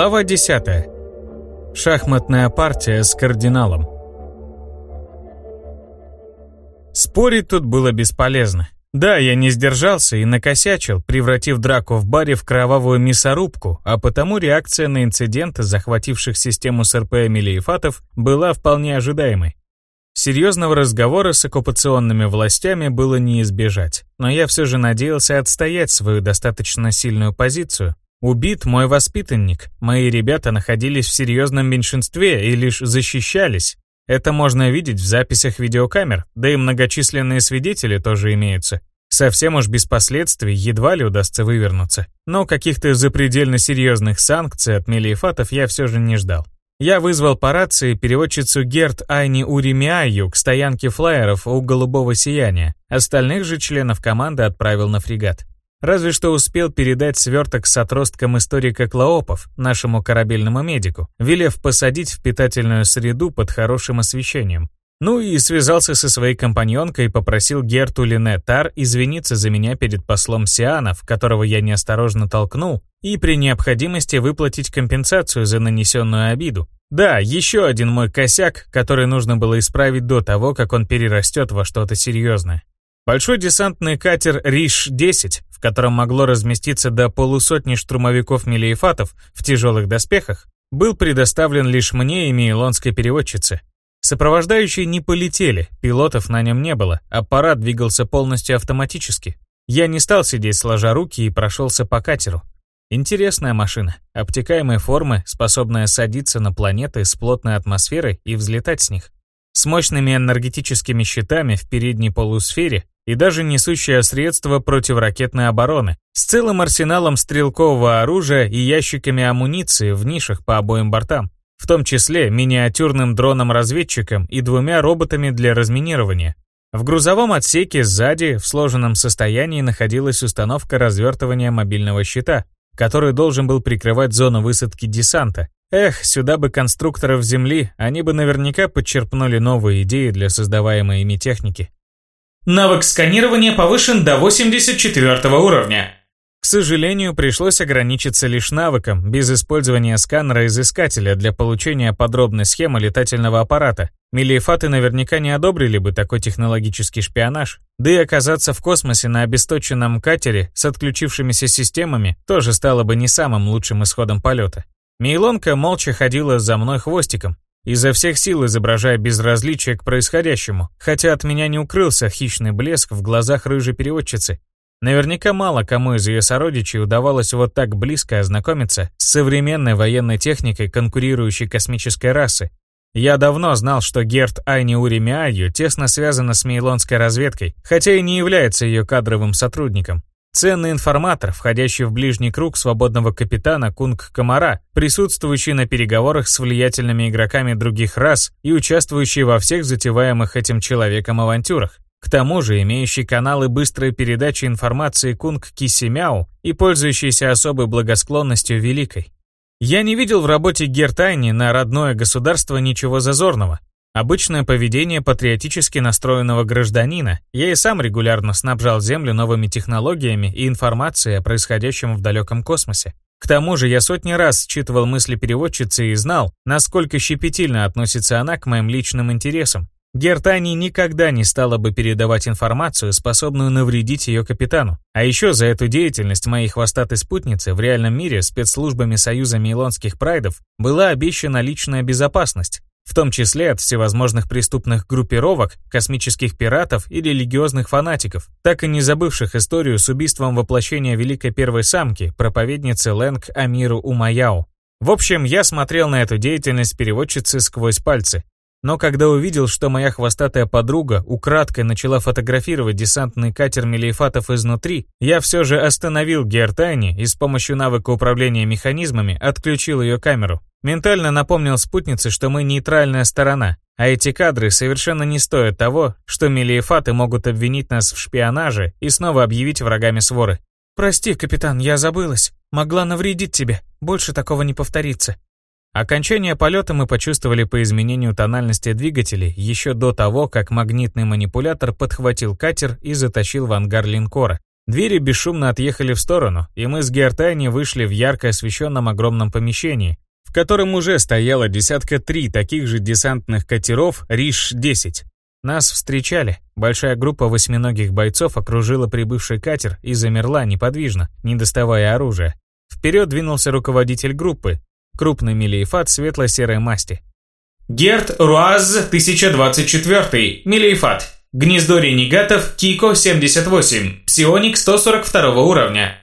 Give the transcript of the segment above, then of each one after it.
Глава 10. Шахматная партия с кардиналом. Спорить тут было бесполезно. Да, я не сдержался и накосячил, превратив драку в баре в кровавую мясорубку, а потому реакция на инциденты, захвативших систему СРП Эмилиефатов, была вполне ожидаемой. Серьезного разговора с оккупационными властями было не избежать, но я все же надеялся отстоять свою достаточно сильную позицию. Убит мой воспитанник, мои ребята находились в серьезном меньшинстве и лишь защищались. Это можно видеть в записях видеокамер, да и многочисленные свидетели тоже имеются. Совсем уж без последствий едва ли удастся вывернуться. Но каких-то запредельно серьезных санкций от Мелиефатов я все же не ждал. Я вызвал по рации переводчицу Герт Айни Уремиаю к стоянке флайеров у Голубого Сияния. Остальных же членов команды отправил на фрегат. Разве что успел передать сверток с отростком историка Клоопов нашему корабельному медику, велев посадить в питательную среду под хорошим освещением. Ну и связался со своей компаньонкой и попросил Герту Лине Тар извиниться за меня перед послом Сианов, которого я неосторожно толкнул, и при необходимости выплатить компенсацию за нанесенную обиду. Да, еще один мой косяк, который нужно было исправить до того, как он перерастет во что-то серьезное. Большой десантный катер «Риш-10», в котором могло разместиться до полусотни штурмовиков-мелиефатов в тяжелых доспехах, был предоставлен лишь мне и мейлонской переводчице. Сопровождающие не полетели, пилотов на нем не было, аппарат двигался полностью автоматически. Я не стал сидеть сложа руки и прошелся по катеру. Интересная машина, обтекаемой формы, способная садиться на планеты с плотной атмосферой и взлетать с них. С мощными энергетическими щитами в передней полусфере и даже несущее средства противоракетной обороны, с целым арсеналом стрелкового оружия и ящиками амуниции в нишах по обоим бортам в том числе миниатюрным дроном-разведчиком и двумя роботами для разминирования. В грузовом отсеке сзади в сложенном состоянии находилась установка развертывания мобильного щита, который должен был прикрывать зону высадки десанта. Эх, сюда бы конструкторов Земли, они бы наверняка подчерпнули новые идеи для создаваемой ими техники. Навык сканирования повышен до 84 уровня. К сожалению, пришлось ограничиться лишь навыком, без использования сканера-изыскателя для получения подробной схемы летательного аппарата. Мелиефаты наверняка не одобрили бы такой технологический шпионаж. Да и оказаться в космосе на обесточенном катере с отключившимися системами тоже стало бы не самым лучшим исходом полета. Мейлонка молча ходила за мной хвостиком, изо всех сил изображая безразличие к происходящему, хотя от меня не укрылся хищный блеск в глазах рыжей переводчицы, Наверняка мало кому из ее сородичей удавалось вот так близко ознакомиться с современной военной техникой конкурирующей космической расы. Я давно знал, что Герт Айни Уремиаю тесно связана с мейлонской разведкой, хотя и не является ее кадровым сотрудником. Ценный информатор, входящий в ближний круг свободного капитана Кунг Комара, присутствующий на переговорах с влиятельными игроками других рас и участвующий во всех затеваемых этим человеком авантюрах. К тому же имеющий каналы быстрой передачи информации Кунг Кисимяу и пользующийся особой благосклонностью Великой. Я не видел в работе Гертайни на родное государство ничего зазорного. Обычное поведение патриотически настроенного гражданина. Я и сам регулярно снабжал Землю новыми технологиями и информацией о происходящем в далеком космосе. К тому же я сотни раз считывал мысли переводчицы и знал, насколько щепетильно относится она к моим личным интересам, Гертани никогда не стала бы передавать информацию, способную навредить ее капитану. А еще за эту деятельность моей хвостатой спутницы в реальном мире спецслужбами Союза Мейлонских Прайдов была обещана личная безопасность, в том числе от всевозможных преступных группировок, космических пиратов и религиозных фанатиков, так и не забывших историю с убийством воплощения Великой Первой Самки, проповедницы Лэнг Амиру Умаяу. В общем, я смотрел на эту деятельность переводчицы сквозь пальцы, но когда увидел, что моя хвостатая подруга украдкой начала фотографировать десантный катер Мелиефатов изнутри, я все же остановил Гертайни и с помощью навыка управления механизмами отключил ее камеру. Ментально напомнил спутнице, что мы нейтральная сторона, а эти кадры совершенно не стоят того, что Мелиефаты могут обвинить нас в шпионаже и снова объявить врагами своры. «Прости, капитан, я забылась. Могла навредить тебе. Больше такого не повторится». Окончание полета мы почувствовали по изменению тональности двигателей еще до того, как магнитный манипулятор подхватил катер и затащил в ангар линкора. Двери бесшумно отъехали в сторону, и мы с Геортайни вышли в ярко освещенном огромном помещении, в котором уже стояло десятка три таких же десантных катеров Риш-10. Нас встречали. Большая группа восьминогих бойцов окружила прибывший катер и замерла неподвижно, не доставая оружия. Вперед двинулся руководитель группы, крупный мелиефат светло-серой масти. Герт Руаз 1024, мелиефат. Гнездо ренегатов Кико 78, псионик 142 уровня.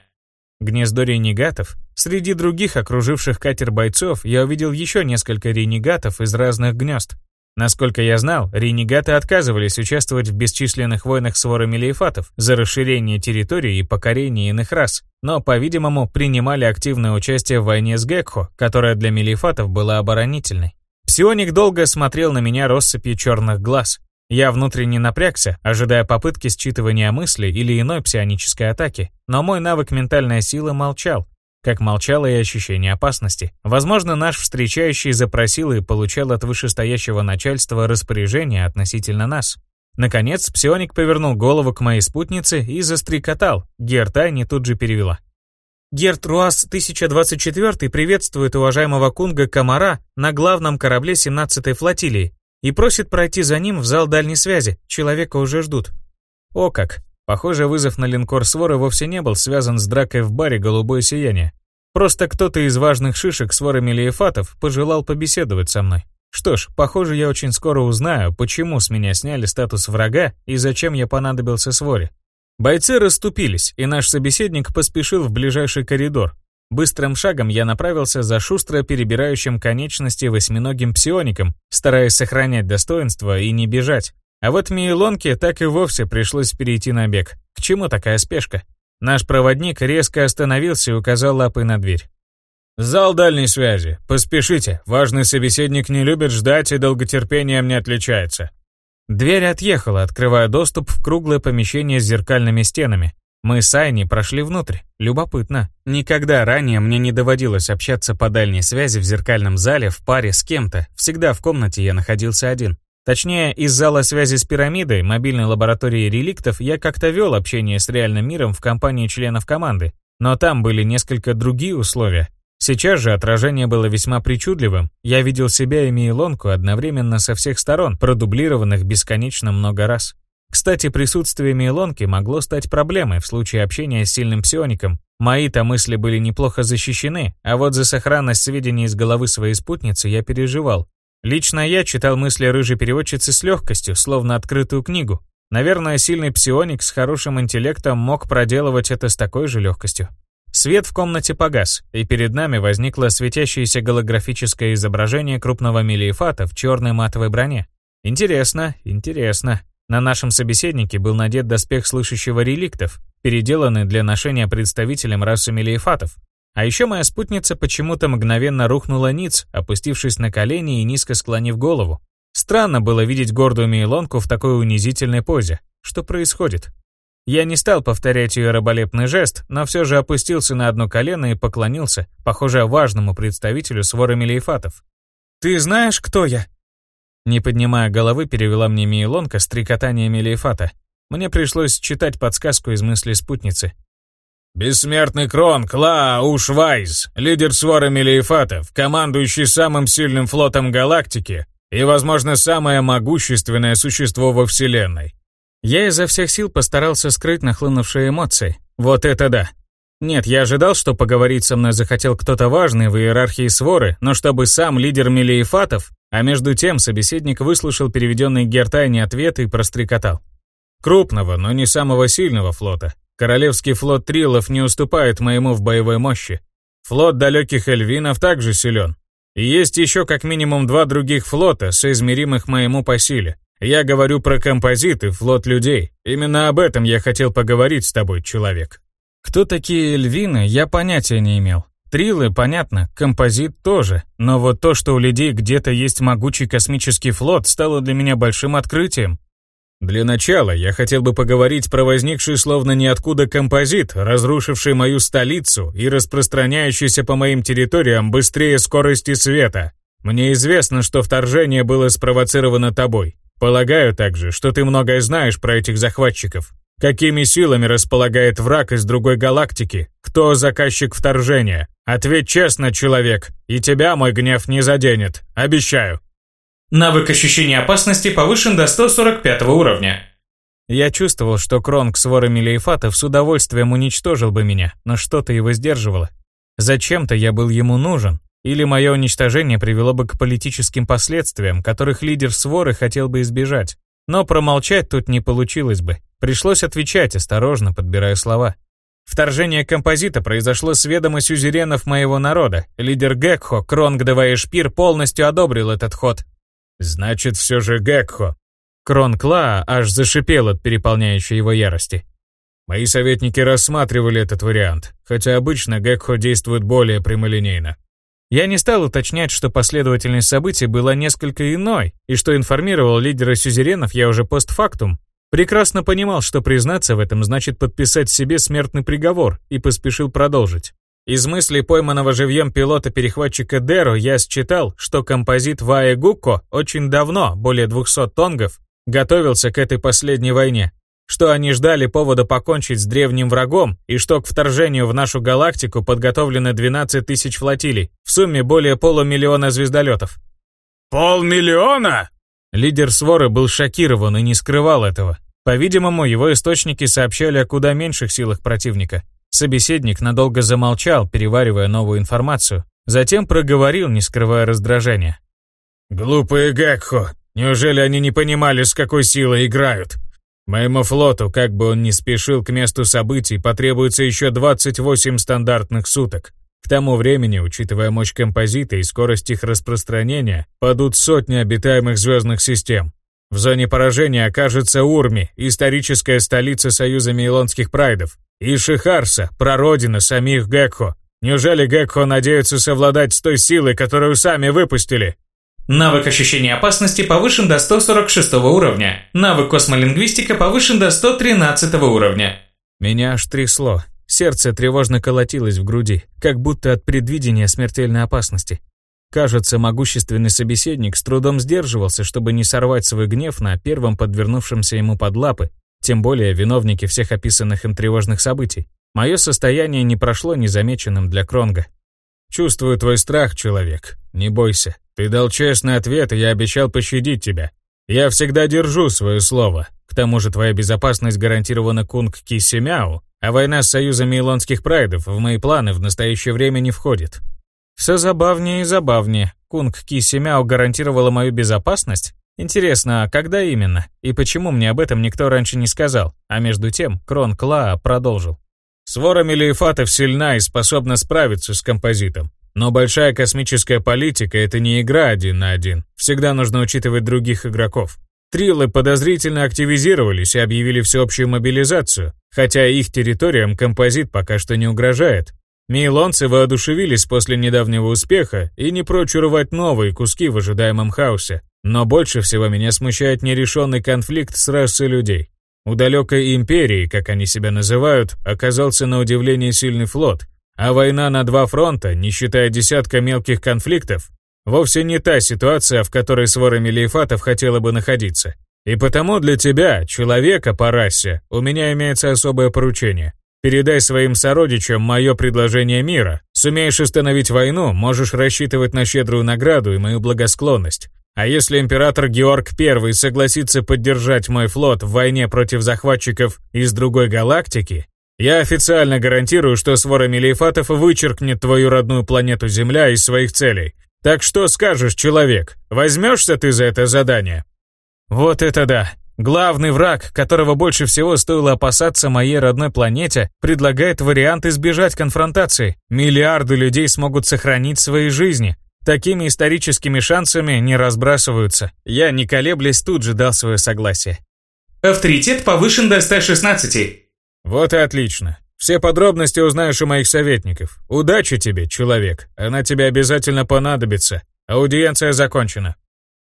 Гнездо ренегатов? Среди других окруживших катер бойцов я увидел еще несколько ренегатов из разных гнезд. Насколько я знал, ренегаты отказывались участвовать в бесчисленных войнах с ворами лейфатов за расширение территории и покорение иных рас, но, по-видимому, принимали активное участие в войне с Гекхо, которая для мелифатов была оборонительной. Псионик долго смотрел на меня россыпью черных глаз. Я внутренне напрягся, ожидая попытки считывания мыслей или иной псионической атаки, но мой навык ментальная сила молчал, как молчало и ощущение опасности. Возможно, наш встречающий запросил и получал от вышестоящего начальства распоряжение относительно нас. Наконец, псионик повернул голову к моей спутнице и застрекотал. Гертайни тут же перевела. Герт Руас 1024 приветствует уважаемого Кунга Камара на главном корабле 17-й флотилии и просит пройти за ним в зал дальней связи. Человека уже ждут. О как! Похоже, вызов на линкор Своры вовсе не был связан с дракой в баре «Голубое сияние». Просто кто-то из важных шишек Своры Мелиефатов пожелал побеседовать со мной. Что ж, похоже, я очень скоро узнаю, почему с меня сняли статус врага и зачем я понадобился Своре. Бойцы расступились, и наш собеседник поспешил в ближайший коридор. Быстрым шагом я направился за шустро перебирающим конечности восьминогим псиоником, стараясь сохранять достоинство и не бежать. А вот Мейлонке так и вовсе пришлось перейти на бег. К чему такая спешка? Наш проводник резко остановился и указал лапой на дверь. «Зал дальней связи. Поспешите. Важный собеседник не любит ждать и долготерпением не отличается». Дверь отъехала, открывая доступ в круглое помещение с зеркальными стенами. Мы с Айни прошли внутрь. Любопытно. Никогда ранее мне не доводилось общаться по дальней связи в зеркальном зале в паре с кем-то. Всегда в комнате я находился один. Точнее, из зала связи с пирамидой, мобильной лаборатории реликтов, я как-то вел общение с реальным миром в компании членов команды. Но там были несколько другие условия. Сейчас же отражение было весьма причудливым. Я видел себя и Мейлонку одновременно со всех сторон, продублированных бесконечно много раз. Кстати, присутствие Мейлонки могло стать проблемой в случае общения с сильным псиоником. Мои-то мысли были неплохо защищены, а вот за сохранность сведений из головы своей спутницы я переживал. Лично я читал мысли рыжей переводчицы с легкостью, словно открытую книгу. Наверное, сильный псионик с хорошим интеллектом мог проделывать это с такой же легкостью. Свет в комнате погас, и перед нами возникло светящееся голографическое изображение крупного мелиефата в черной матовой броне. Интересно, интересно. На нашем собеседнике был надет доспех слышащего реликтов, переделанный для ношения представителем расы мелиефатов. А еще моя спутница почему-то мгновенно рухнула ниц, опустившись на колени и низко склонив голову. Странно было видеть гордую Мейлонку в такой унизительной позе. Что происходит? Я не стал повторять ее раболепный жест, но все же опустился на одно колено и поклонился, похоже, важному представителю своры Мелиефатов. «Ты знаешь, кто я?» Не поднимая головы, перевела мне Мейлонка стрекотание Мелиефата. Мне пришлось читать подсказку из мысли спутницы. Бессмертный Крон Кла Ушвайз, лидер своры Мелиефатов, командующий самым сильным флотом галактики и, возможно, самое могущественное существо во Вселенной. Я изо всех сил постарался скрыть нахлынувшие эмоции. Вот это да. Нет, я ожидал, что поговорить со мной захотел кто-то важный в иерархии своры, но чтобы сам лидер Мелиефатов, а между тем собеседник выслушал переведенный Гертайне ответ и прострекотал. Крупного, но не самого сильного флота, Королевский флот Трилов не уступает моему в боевой мощи. Флот далеких эльвинов также силен. И есть еще как минимум два других флота, соизмеримых моему по силе. Я говорю про композит и флот людей. Именно об этом я хотел поговорить с тобой, человек. Кто такие эльвины, я понятия не имел. Трилы, понятно, композит тоже. Но вот то, что у людей где-то есть могучий космический флот, стало для меня большим открытием. Для начала я хотел бы поговорить про возникший словно ниоткуда композит, разрушивший мою столицу и распространяющийся по моим территориям быстрее скорости света. Мне известно, что вторжение было спровоцировано тобой. Полагаю также, что ты многое знаешь про этих захватчиков. Какими силами располагает враг из другой галактики? Кто заказчик вторжения? Ответь честно, человек, и тебя мой гнев не заденет. Обещаю. Навык ощущения опасности повышен до 145 уровня. Я чувствовал, что Кронг с ворами Лейфатов с удовольствием уничтожил бы меня, но что-то его сдерживало. Зачем-то я был ему нужен, или мое уничтожение привело бы к политическим последствиям, которых лидер своры хотел бы избежать. Но промолчать тут не получилось бы. Пришлось отвечать, осторожно подбирая слова. Вторжение композита произошло с ведома сюзеренов моего народа. Лидер Гекхо, Кронг Шпир, полностью одобрил этот ход. «Значит, все же Гекхо». Кронг Ла аж зашипел от переполняющей его ярости. Мои советники рассматривали этот вариант, хотя обычно Гекхо действует более прямолинейно. Я не стал уточнять, что последовательность событий была несколько иной, и что информировал лидера сюзеренов я уже постфактум. Прекрасно понимал, что признаться в этом значит подписать себе смертный приговор, и поспешил продолжить. Из мыслей пойманного живьем пилота-перехватчика Деро я считал, что композит Ваe Гукко очень давно, более 200 тонгов, готовился к этой последней войне, что они ждали повода покончить с древним врагом и что к вторжению в нашу галактику подготовлено 12 тысяч флотилий, в сумме более полумиллиона звездолетов. «Полмиллиона?» Лидер своры был шокирован и не скрывал этого. По-видимому, его источники сообщали о куда меньших силах противника. Собеседник надолго замолчал, переваривая новую информацию, затем проговорил, не скрывая раздражения. «Глупые Гекхо, неужели они не понимали, с какой силой играют?» Моему флоту, как бы он ни спешил к месту событий, потребуется еще 28 стандартных суток. К тому времени, учитывая мощь композита и скорость их распространения, падут сотни обитаемых звездных систем. В зоне поражения окажется Урми, историческая столица Союза Мейлонских Прайдов, и Шихарса, прародина самих Гекхо. Неужели Гекхо надеются совладать с той силой, которую сами выпустили? Навык ощущения опасности повышен до 146 уровня. Навык космолингвистика повышен до 113 уровня. Меня аж трясло. Сердце тревожно колотилось в груди, как будто от предвидения смертельной опасности. Кажется, могущественный собеседник с трудом сдерживался, чтобы не сорвать свой гнев на первом подвернувшемся ему под лапы, тем более виновники всех описанных им тревожных событий. Мое состояние не прошло незамеченным для Кронга. «Чувствую твой страх, человек. Не бойся. Ты дал честный ответ, и я обещал пощадить тебя. Я всегда держу свое слово. К тому же твоя безопасность гарантирована Кунг Кисимяу, а война с союзами илонских прайдов в мои планы в настоящее время не входит. Все забавнее и забавнее. Кунг Кисимяу гарантировала мою безопасность? Интересно, а когда именно? И почему мне об этом никто раньше не сказал? А между тем, Крон Клаа продолжил. Свора Мелиефатов сильна и способна справиться с композитом. Но большая космическая политика — это не игра один на один. Всегда нужно учитывать других игроков. Трилы подозрительно активизировались и объявили всеобщую мобилизацию, хотя их территориям композит пока что не угрожает. Мейлонцы воодушевились после недавнего успеха и не прочь урвать новые куски в ожидаемом хаосе. Но больше всего меня смущает нерешенный конфликт с расой людей. У далекой империи, как они себя называют, оказался на удивление сильный флот — а война на два фронта, не считая десятка мелких конфликтов, вовсе не та ситуация, в которой свора Мелиефатов хотела бы находиться. И потому для тебя, человека по расе, у меня имеется особое поручение. Передай своим сородичам мое предложение мира. Сумеешь остановить войну, можешь рассчитывать на щедрую награду и мою благосклонность. А если император Георг I согласится поддержать мой флот в войне против захватчиков из другой галактики, я официально гарантирую, что свора Мелиефатов вычеркнет твою родную планету Земля из своих целей. Так что скажешь, человек, возьмешься ты за это задание? Вот это да. Главный враг, которого больше всего стоило опасаться моей родной планете, предлагает вариант избежать конфронтации. Миллиарды людей смогут сохранить свои жизни. Такими историческими шансами не разбрасываются. Я, не колеблясь, тут же дал свое согласие. Авторитет повышен до 116. Вот и отлично. Все подробности узнаешь у моих советников. Удачи тебе, человек. Она тебе обязательно понадобится. Аудиенция закончена.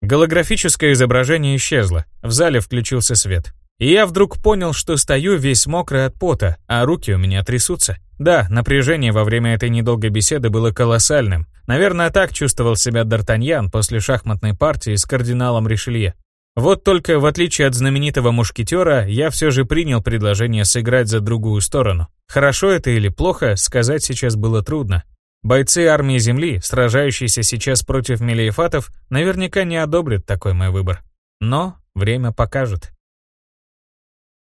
Голографическое изображение исчезло. В зале включился свет. И я вдруг понял, что стою весь мокрый от пота, а руки у меня трясутся. Да, напряжение во время этой недолгой беседы было колоссальным. Наверное, так чувствовал себя Д'Артаньян после шахматной партии с кардиналом Ришелье. Вот только в отличие от знаменитого мушкетера, я все же принял предложение сыграть за другую сторону. Хорошо это или плохо, сказать сейчас было трудно. Бойцы армии Земли, сражающиеся сейчас против мелиефатов, наверняка не одобрят такой мой выбор. Но время покажет.